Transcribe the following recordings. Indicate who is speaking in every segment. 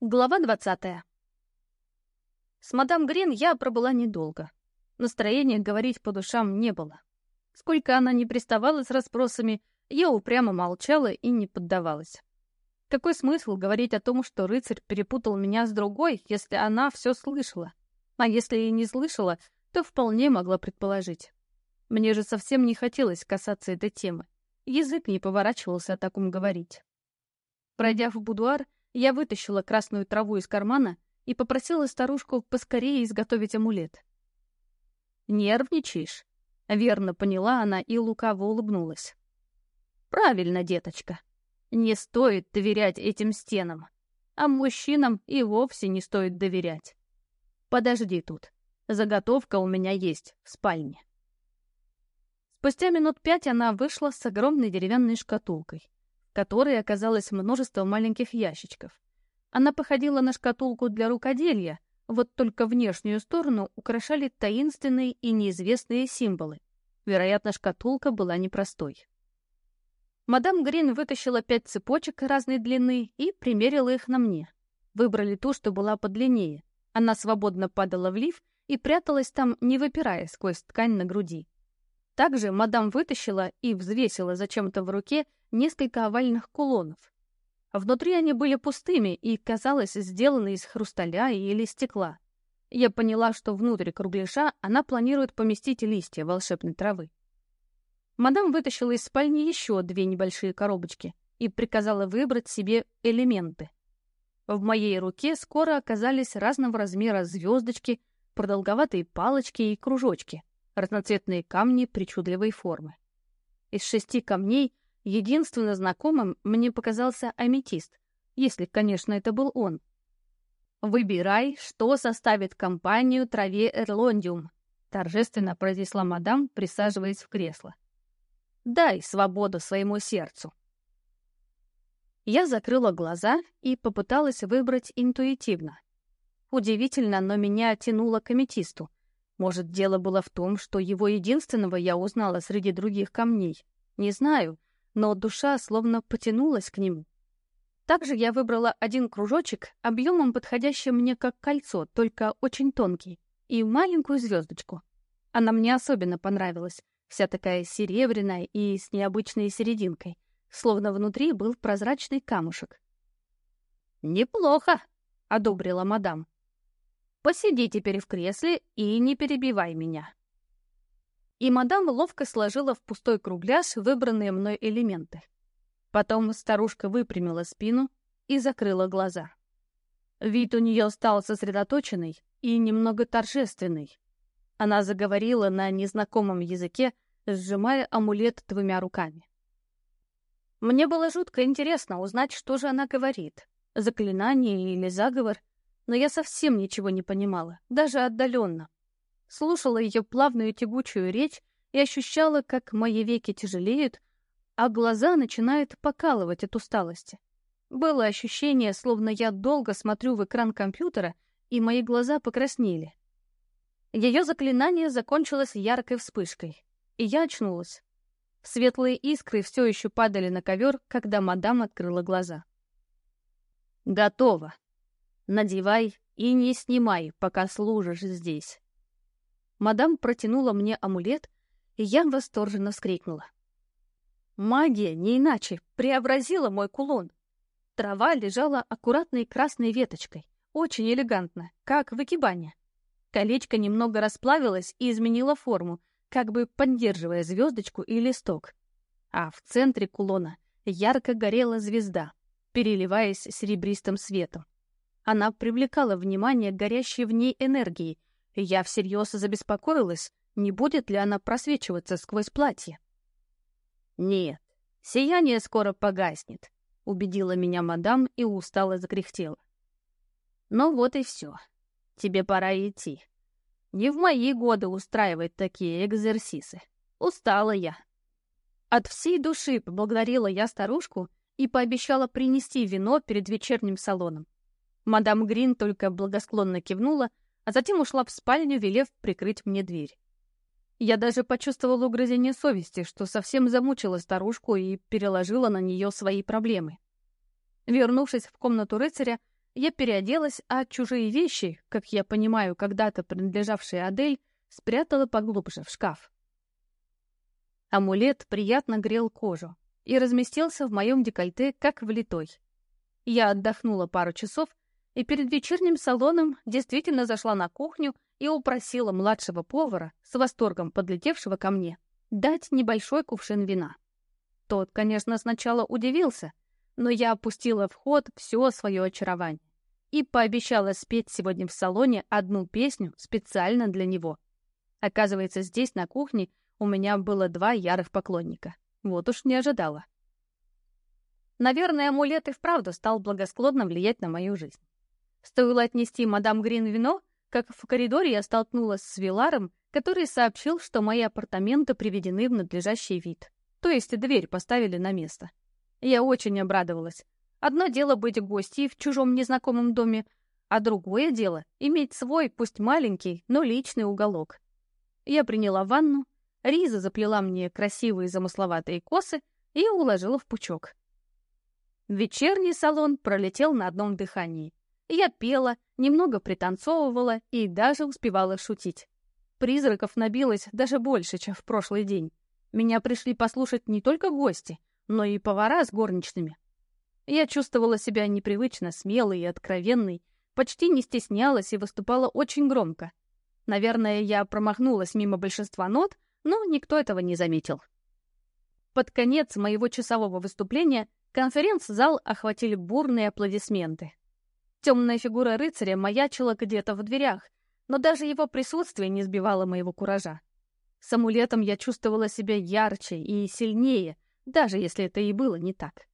Speaker 1: Глава двадцатая. С мадам Грин я пробыла недолго. Настроения говорить по душам не было. Сколько она не приставала с расспросами, я упрямо молчала и не поддавалась. Какой смысл говорить о том, что рыцарь перепутал меня с другой, если она все слышала? А если и не слышала, то вполне могла предположить. Мне же совсем не хотелось касаться этой темы. Язык не поворачивался о таком говорить. Пройдя в будуар, я вытащила красную траву из кармана и попросила старушку поскорее изготовить амулет. «Нервничаешь?» — верно поняла она и лукаво улыбнулась. «Правильно, деточка. Не стоит доверять этим стенам, а мужчинам и вовсе не стоит доверять. Подожди тут. Заготовка у меня есть в спальне». Спустя минут пять она вышла с огромной деревянной шкатулкой которой оказалось множество маленьких ящичков. Она походила на шкатулку для рукоделия, вот только внешнюю сторону украшали таинственные и неизвестные символы. Вероятно, шкатулка была непростой. Мадам Грин вытащила пять цепочек разной длины и примерила их на мне. Выбрали ту, что была подлиннее. Она свободно падала в лиф и пряталась там, не выпирая сквозь ткань на груди. Также мадам вытащила и взвесила зачем-то в руке несколько овальных кулонов. Внутри они были пустыми и, казалось, сделаны из хрусталя или стекла. Я поняла, что внутрь кругляша она планирует поместить листья волшебной травы. Мадам вытащила из спальни еще две небольшие коробочки и приказала выбрать себе элементы. В моей руке скоро оказались разного размера звездочки, продолговатые палочки и кружочки, разноцветные камни причудливой формы. Из шести камней Единственно знакомым мне показался аметист, если, конечно, это был он. «Выбирай, что составит компанию траве Эрлондиум», торжественно произнесла мадам, присаживаясь в кресло. «Дай свободу своему сердцу». Я закрыла глаза и попыталась выбрать интуитивно. Удивительно, но меня тянуло к аметисту. Может, дело было в том, что его единственного я узнала среди других камней. Не знаю, но душа словно потянулась к нему. Также я выбрала один кружочек, объемом подходящий мне как кольцо, только очень тонкий, и маленькую звездочку. Она мне особенно понравилась, вся такая серебряная и с необычной серединкой, словно внутри был прозрачный камушек. «Неплохо», — одобрила мадам. «Посиди теперь в кресле и не перебивай меня» и мадам ловко сложила в пустой кругляш выбранные мной элементы. Потом старушка выпрямила спину и закрыла глаза. Вид у нее стал сосредоточенный и немного торжественный. Она заговорила на незнакомом языке, сжимая амулет двумя руками. Мне было жутко интересно узнать, что же она говорит, заклинание или заговор, но я совсем ничего не понимала, даже отдаленно слушала ее плавную тягучую речь и ощущала, как мои веки тяжелеют, а глаза начинают покалывать от усталости. Было ощущение, словно я долго смотрю в экран компьютера, и мои глаза покраснели. Ее заклинание закончилось яркой вспышкой, и я очнулась. Светлые искры все еще падали на ковер, когда мадам открыла глаза. «Готово. Надевай и не снимай, пока служишь здесь». Мадам протянула мне амулет, и я восторженно вскрикнула. Магия, не иначе, преобразила мой кулон. Трава лежала аккуратной красной веточкой, очень элегантно, как в экибане. Колечко немного расплавилось и изменило форму, как бы поддерживая звездочку и листок. А в центре кулона ярко горела звезда, переливаясь серебристым светом. Она привлекала внимание горящей в ней энергии, я всерьез забеспокоилась, не будет ли она просвечиваться сквозь платье. «Нет, сияние скоро погаснет», — убедила меня мадам и устало закряхтела. «Ну вот и все. Тебе пора идти. Не в мои годы устраивать такие экзерсисы. Устала я». От всей души поблагодарила я старушку и пообещала принести вино перед вечерним салоном. Мадам Грин только благосклонно кивнула, а затем ушла в спальню, велев прикрыть мне дверь. Я даже почувствовала угрызение совести, что совсем замучила старушку и переложила на нее свои проблемы. Вернувшись в комнату рыцаря, я переоделась, а чужие вещи, как я понимаю, когда-то принадлежавшие Адель, спрятала поглубже в шкаф. Амулет приятно грел кожу и разместился в моем декольте, как влитой. Я отдохнула пару часов и перед вечерним салоном действительно зашла на кухню и упросила младшего повара, с восторгом подлетевшего ко мне, дать небольшой кувшин вина. Тот, конечно, сначала удивился, но я опустила в ход все свое очарование и пообещала спеть сегодня в салоне одну песню специально для него. Оказывается, здесь, на кухне, у меня было два ярых поклонника. Вот уж не ожидала. Наверное, амулет и вправду стал благосклонно влиять на мою жизнь. Стоило отнести мадам Грин вино, как в коридоре я столкнулась с Виларом, который сообщил, что мои апартаменты приведены в надлежащий вид. То есть дверь поставили на место. Я очень обрадовалась. Одно дело быть гостьей в чужом незнакомом доме, а другое дело — иметь свой, пусть маленький, но личный уголок. Я приняла ванну, Риза заплела мне красивые замысловатые косы и уложила в пучок. Вечерний салон пролетел на одном дыхании. Я пела, немного пританцовывала и даже успевала шутить. Призраков набилось даже больше, чем в прошлый день. Меня пришли послушать не только гости, но и повара с горничными. Я чувствовала себя непривычно смелой и откровенной, почти не стеснялась и выступала очень громко. Наверное, я промахнулась мимо большинства нот, но никто этого не заметил. Под конец моего часового выступления конференц-зал охватили бурные аплодисменты. Темная фигура рыцаря маячила где-то в дверях, но даже его присутствие не сбивало моего куража. С амулетом я чувствовала себя ярче и сильнее, даже если это и было не так.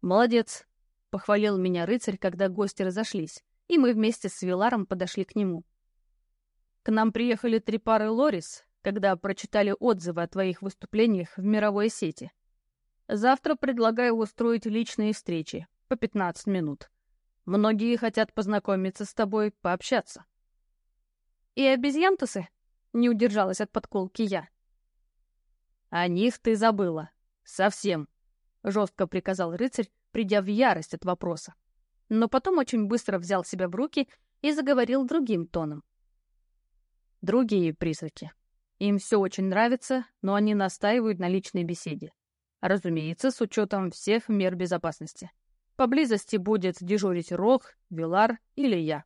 Speaker 1: «Молодец», — похвалил меня рыцарь, когда гости разошлись, и мы вместе с Виларом подошли к нему. «К нам приехали три пары Лорис, когда прочитали отзывы о твоих выступлениях в мировой сети. Завтра предлагаю устроить личные встречи, по 15 минут. Многие хотят познакомиться с тобой, пообщаться. И обезьянтусы? Не удержалась от подколки я. О них ты забыла. Совсем. Жестко приказал рыцарь, придя в ярость от вопроса. Но потом очень быстро взял себя в руки и заговорил другим тоном. Другие призраки. Им все очень нравится, но они настаивают на личной беседе. Разумеется, с учетом всех мер безопасности. Поблизости будет дежурить Рок, Вилар или я.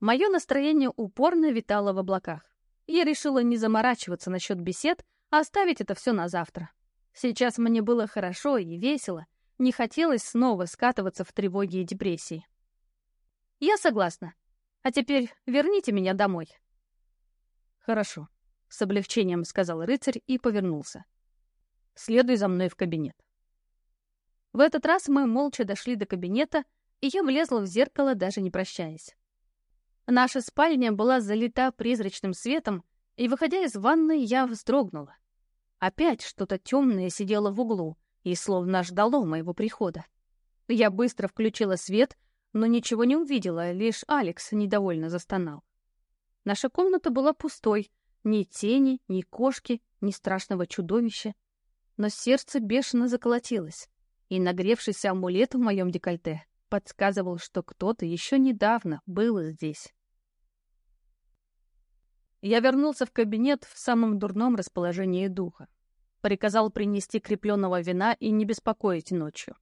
Speaker 1: Мое настроение упорно витало в облаках. Я решила не заморачиваться насчет бесед, а оставить это все на завтра. Сейчас мне было хорошо и весело, не хотелось снова скатываться в тревоги и депрессии. Я согласна. А теперь верните меня домой. Хорошо, с облегчением сказал рыцарь и повернулся. Следуй за мной в кабинет. В этот раз мы молча дошли до кабинета, и я влезла в зеркало, даже не прощаясь. Наша спальня была залита призрачным светом, и, выходя из ванной, я вздрогнула. Опять что-то темное сидело в углу и словно ждало моего прихода. Я быстро включила свет, но ничего не увидела, лишь Алекс недовольно застонал. Наша комната была пустой, ни тени, ни кошки, ни страшного чудовища. Но сердце бешено заколотилось и нагревшийся амулет в моем декольте подсказывал, что кто-то еще недавно был здесь. Я вернулся в кабинет в самом дурном расположении духа. Приказал принести крепленного вина и не беспокоить ночью.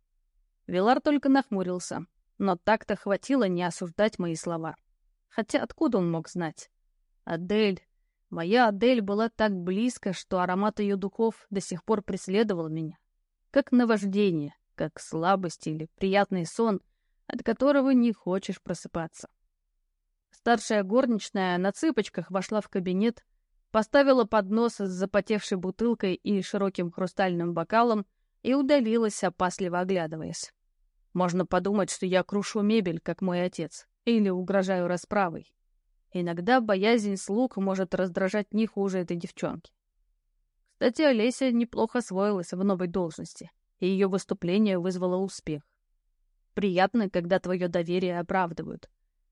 Speaker 1: Вилар только нахмурился, но так-то хватило не осуждать мои слова. Хотя откуда он мог знать? Адель. Моя Адель была так близко, что аромат ее духов до сих пор преследовал меня как наваждение, как слабость или приятный сон, от которого не хочешь просыпаться. Старшая горничная на цыпочках вошла в кабинет, поставила поднос с запотевшей бутылкой и широким хрустальным бокалом и удалилась, опасливо оглядываясь. Можно подумать, что я крушу мебель, как мой отец, или угрожаю расправой. Иногда боязнь слуг может раздражать не хуже этой девчонки. Кстати, Олеся неплохо освоилась в новой должности, и ее выступление вызвало успех. Приятно, когда твое доверие оправдывают.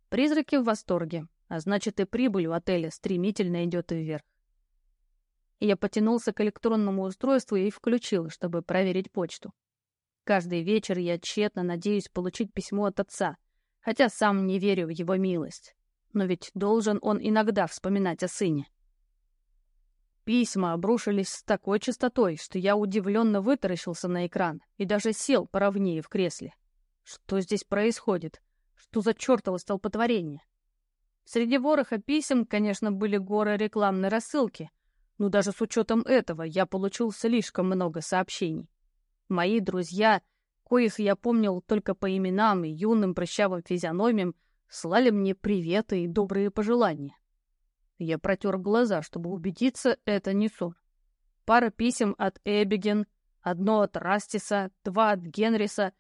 Speaker 1: Призраки в восторге, а значит и прибыль в отеле стремительно идет вверх. Я потянулся к электронному устройству и включил, чтобы проверить почту. Каждый вечер я тщетно надеюсь получить письмо от отца, хотя сам не верю в его милость. Но ведь должен он иногда вспоминать о сыне. Письма обрушились с такой частотой, что я удивленно вытаращился на экран и даже сел поровнее в кресле. Что здесь происходит? Что за чертово столпотворение? Среди вороха писем, конечно, были горы рекламной рассылки, но даже с учетом этого я получил слишком много сообщений. Мои друзья, коих я помнил только по именам и юным прыщавым физиономиям, слали мне приветы и добрые пожелания. Я протер глаза, чтобы убедиться, это не сон. Пара писем от Эбиген, одно от Растиса, два от Генриса,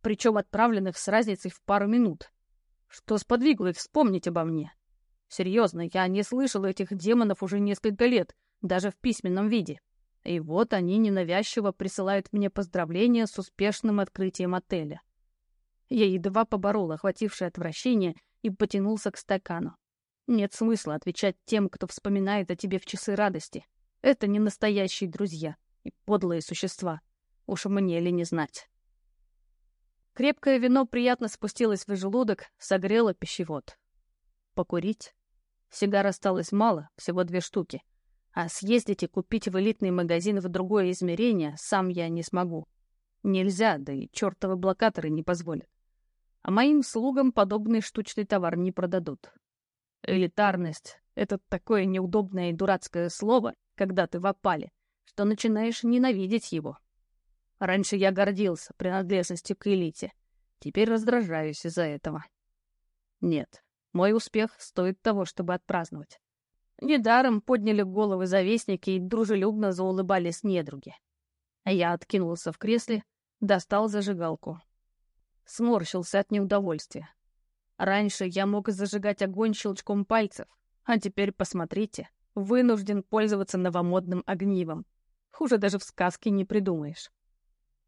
Speaker 1: причем отправленных с разницей в пару минут. Что сподвигло их вспомнить обо мне? Серьезно, я не слышал этих демонов уже несколько лет, даже в письменном виде. И вот они ненавязчиво присылают мне поздравления с успешным открытием отеля. Я едва поборол охватившее отвращение и потянулся к стакану. Нет смысла отвечать тем, кто вспоминает о тебе в часы радости. Это не настоящие друзья и подлые существа. Уж мне ли не знать. Крепкое вино приятно спустилось в желудок, согрело пищевод. Покурить? Сигар осталось мало, всего две штуки. А съездить и купить в элитный магазин в другое измерение сам я не смогу. Нельзя, да и чертовы блокаторы не позволят. А моим слугам подобный штучный товар не продадут. Элитарность — это такое неудобное и дурацкое слово, когда ты в опале, что начинаешь ненавидеть его. Раньше я гордился принадлежностью к элите, теперь раздражаюсь из-за этого. Нет, мой успех стоит того, чтобы отпраздновать. Недаром подняли головы завистники и дружелюбно заулыбались недруги. Я откинулся в кресле, достал зажигалку. Сморщился от неудовольствия. Раньше я мог зажигать огонь щелчком пальцев, а теперь, посмотрите, вынужден пользоваться новомодным огнивом. Хуже даже в сказке не придумаешь.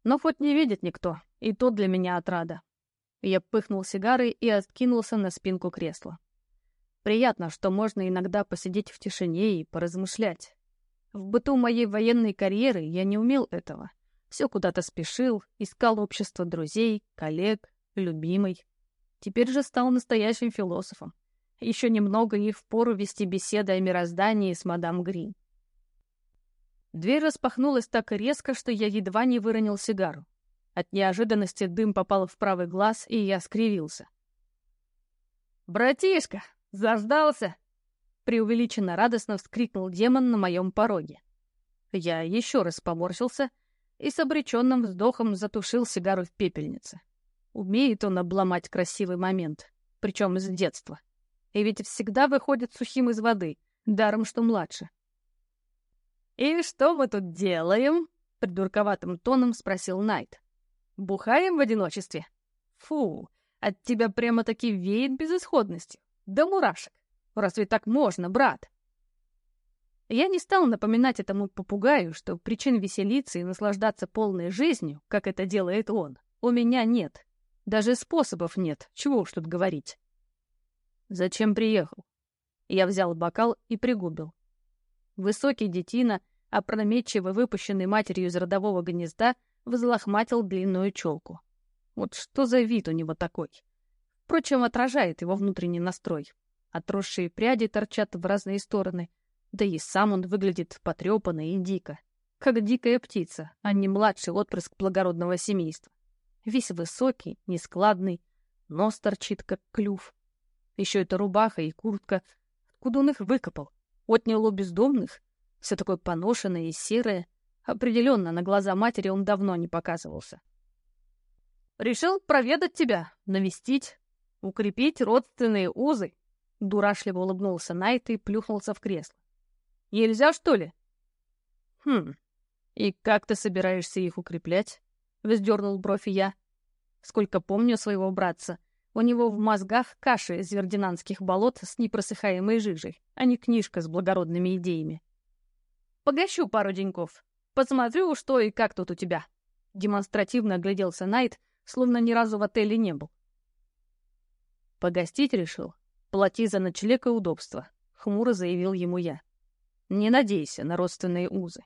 Speaker 1: Но хоть не видит никто, и то для меня отрада. Я пыхнул сигарой и откинулся на спинку кресла. Приятно, что можно иногда посидеть в тишине и поразмышлять. В быту моей военной карьеры я не умел этого. Все куда-то спешил, искал общество друзей, коллег, любимой. Теперь же стал настоящим философом. Еще немного и впору вести беседы о мироздании с мадам Грин. Дверь распахнулась так резко, что я едва не выронил сигару. От неожиданности дым попал в правый глаз, и я скривился. «Братишка, заждался!» Преувеличенно радостно вскрикнул демон на моем пороге. Я еще раз поморщился и с обреченным вздохом затушил сигару в пепельнице. Умеет он обломать красивый момент, причем из детства. И ведь всегда выходит сухим из воды, даром что младше. «И что мы тут делаем?» — придурковатым тоном спросил Найт. «Бухаем в одиночестве? Фу, от тебя прямо-таки веет безысходностью. Да мурашек! Разве так можно, брат?» Я не стал напоминать этому попугаю, что причин веселиться и наслаждаться полной жизнью, как это делает он, у меня нет. Даже способов нет, чего уж тут говорить. Зачем приехал? Я взял бокал и пригубил. Высокий детина, опрометчиво выпущенный матерью из родового гнезда, взлохматил длинную челку. Вот что за вид у него такой? Впрочем, отражает его внутренний настрой. Отросшие пряди торчат в разные стороны, да и сам он выглядит потрепанно и дико. Как дикая птица, а не младший отпрыск благородного семейства. Весь высокий, нескладный, нос торчит, как клюв. Еще эта рубаха и куртка. Откуда он их выкопал? Отнял у бездомных? Все такое поношенное и серое. Определенно, на глаза матери он давно не показывался. «Решил проведать тебя, навестить, укрепить родственные узы», — дурашливо улыбнулся Найт и плюхнулся в кресло. «Нельзя, что ли?» «Хм, и как ты собираешься их укреплять?» — вздернул бровь я. Сколько помню своего братца, у него в мозгах каша из вердинанских болот с непросыхаемой жижей, а не книжка с благородными идеями. «Погощу пару деньков. Посмотрю, что и как тут у тебя». Демонстративно огляделся Найт, словно ни разу в отеле не был. «Погостить решил? Плати за ночлег и удобство», — хмуро заявил ему я. «Не надейся на родственные узы».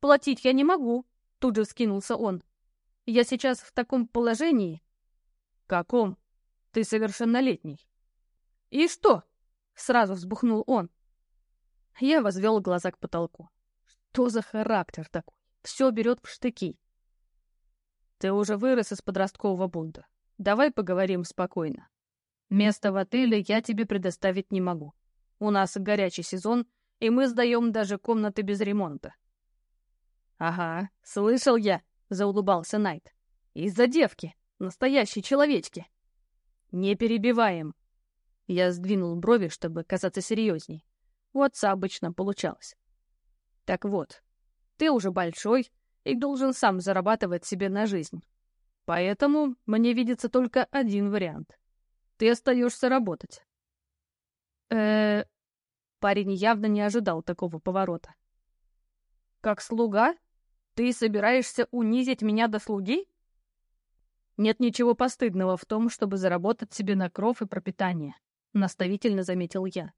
Speaker 1: «Платить я не могу», Тут же вскинулся он. Я сейчас в таком положении.
Speaker 2: Каком? Ты совершеннолетний.
Speaker 1: И что? Сразу взбухнул он. Я возвел глаза к потолку. Что за характер такой? Все берет в штыки.
Speaker 2: Ты уже вырос из подросткового бунта. Давай поговорим спокойно. Место в отеле я тебе предоставить не могу. У нас горячий сезон, и мы сдаем даже комнаты без ремонта.
Speaker 1: Ага, слышал я, заулыбался Найт. Из-за девки, настоящей человечки.
Speaker 2: Не перебиваем. Я сдвинул брови, чтобы казаться серьезней. У отца обычно получалось. Так вот, ты уже большой и должен сам зарабатывать себе на жизнь. Поэтому мне видится только один вариант. Ты остаешься работать.
Speaker 1: э Парень явно не ожидал такого поворота. «Как слуга? Ты собираешься унизить меня до слуги?»
Speaker 2: «Нет ничего постыдного в том, чтобы заработать себе на кров и пропитание», — наставительно заметил я.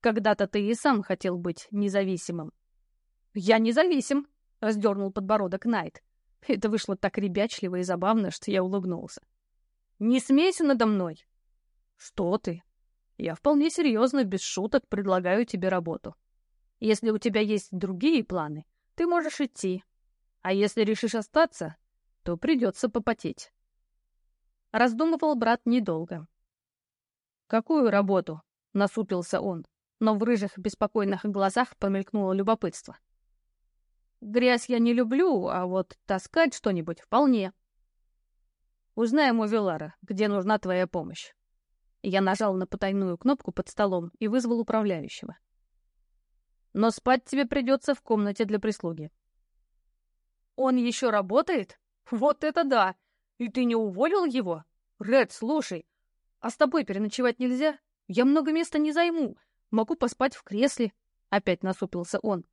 Speaker 2: «Когда-то ты и сам хотел быть независимым».
Speaker 1: «Я независим», — раздернул подбородок Найт. Это вышло так ребячливо и забавно, что я улыбнулся. «Не смейся надо мной!»
Speaker 2: «Что ты? Я вполне серьезно, без шуток, предлагаю тебе работу. Если у тебя есть другие планы, ты можешь идти. А если решишь остаться, то придется попотеть».
Speaker 1: Раздумывал брат недолго.
Speaker 2: «Какую работу?» — насупился он, но в рыжих беспокойных глазах помелькнуло любопытство.
Speaker 1: Грязь я не люблю, а вот таскать что-нибудь вполне.
Speaker 2: Узнаем у Вилара, где нужна твоя помощь. Я нажал на потайную кнопку под столом и вызвал управляющего. Но спать тебе придется в комнате для прислуги.
Speaker 1: Он еще работает? Вот это да! И ты не уволил его? Ред, слушай, а с тобой переночевать нельзя? Я много места не займу. Могу поспать в кресле. Опять насупился он.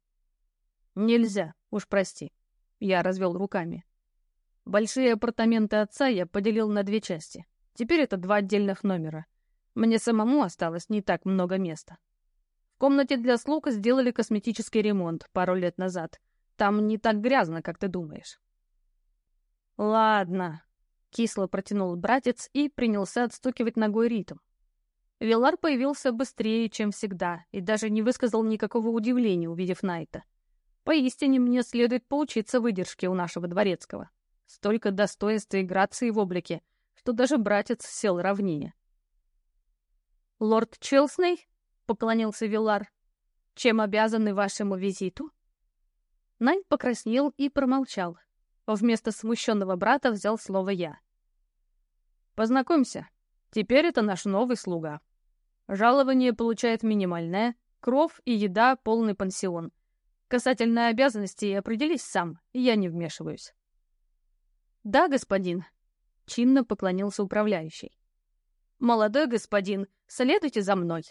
Speaker 2: «Нельзя, уж прости». Я развел руками. Большие апартаменты отца я поделил на две части. Теперь это два отдельных номера. Мне самому осталось не так много места. В комнате для слуг сделали косметический ремонт пару лет назад. Там не так грязно, как ты думаешь.
Speaker 1: «Ладно», — кисло протянул братец и принялся отстукивать ногой ритм. Вилар появился быстрее, чем всегда, и даже не высказал никакого удивления, увидев Найта. Поистине мне следует поучиться выдержке у нашего дворецкого. Столько достоинства и грации в облике, что даже братец сел ровнее. «Лорд Челсней?» — поклонился Виллар. «Чем обязаны вашему визиту?» Найн покраснел и промолчал. Вместо смущенного брата взял слово я.
Speaker 2: «Познакомься. Теперь это наш новый слуга. Жалование получает минимальное, кров и еда — полный пансион — Касательно обязанностей определись сам, я не вмешиваюсь.
Speaker 1: Да, господин. Чинно поклонился управляющий. Молодой господин, следуйте за мной.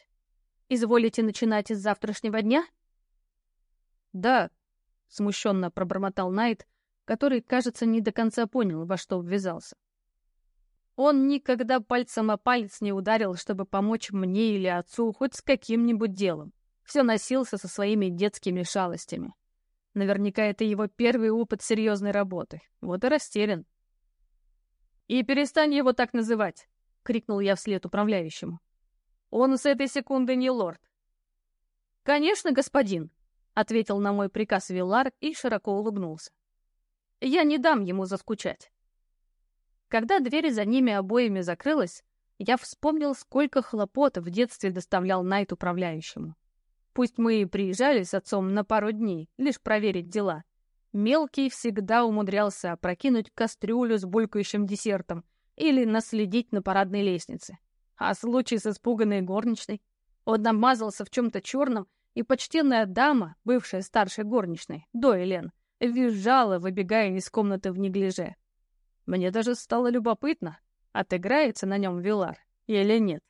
Speaker 1: Изволите начинать с завтрашнего дня?
Speaker 2: Да, смущенно пробормотал Найт, который, кажется, не до конца понял, во что ввязался.
Speaker 1: Он никогда пальцем о палец не ударил, чтобы помочь мне или отцу хоть с каким-нибудь делом все носился со своими детскими шалостями. Наверняка это его первый опыт серьезной работы. Вот и растерян. «И перестань его так называть!» — крикнул я вслед управляющему. «Он с этой секунды не лорд». «Конечно, господин!» — ответил на мой приказ Виллар и широко улыбнулся. «Я не дам ему заскучать». Когда дверь за ними обоими закрылась, я вспомнил, сколько хлопот в детстве доставлял Найт управляющему. Пусть мы и приезжали с отцом на пару дней, лишь проверить дела. Мелкий всегда умудрялся опрокинуть кастрюлю с булькающим десертом или наследить на парадной лестнице. А случай с испуганной горничной? Он намазался в чем-то черном, и почтенная дама, бывшая старшей горничной, до Элен, визжала, выбегая из комнаты в неглиже. Мне даже стало любопытно, отыграется на нем Вилар или нет.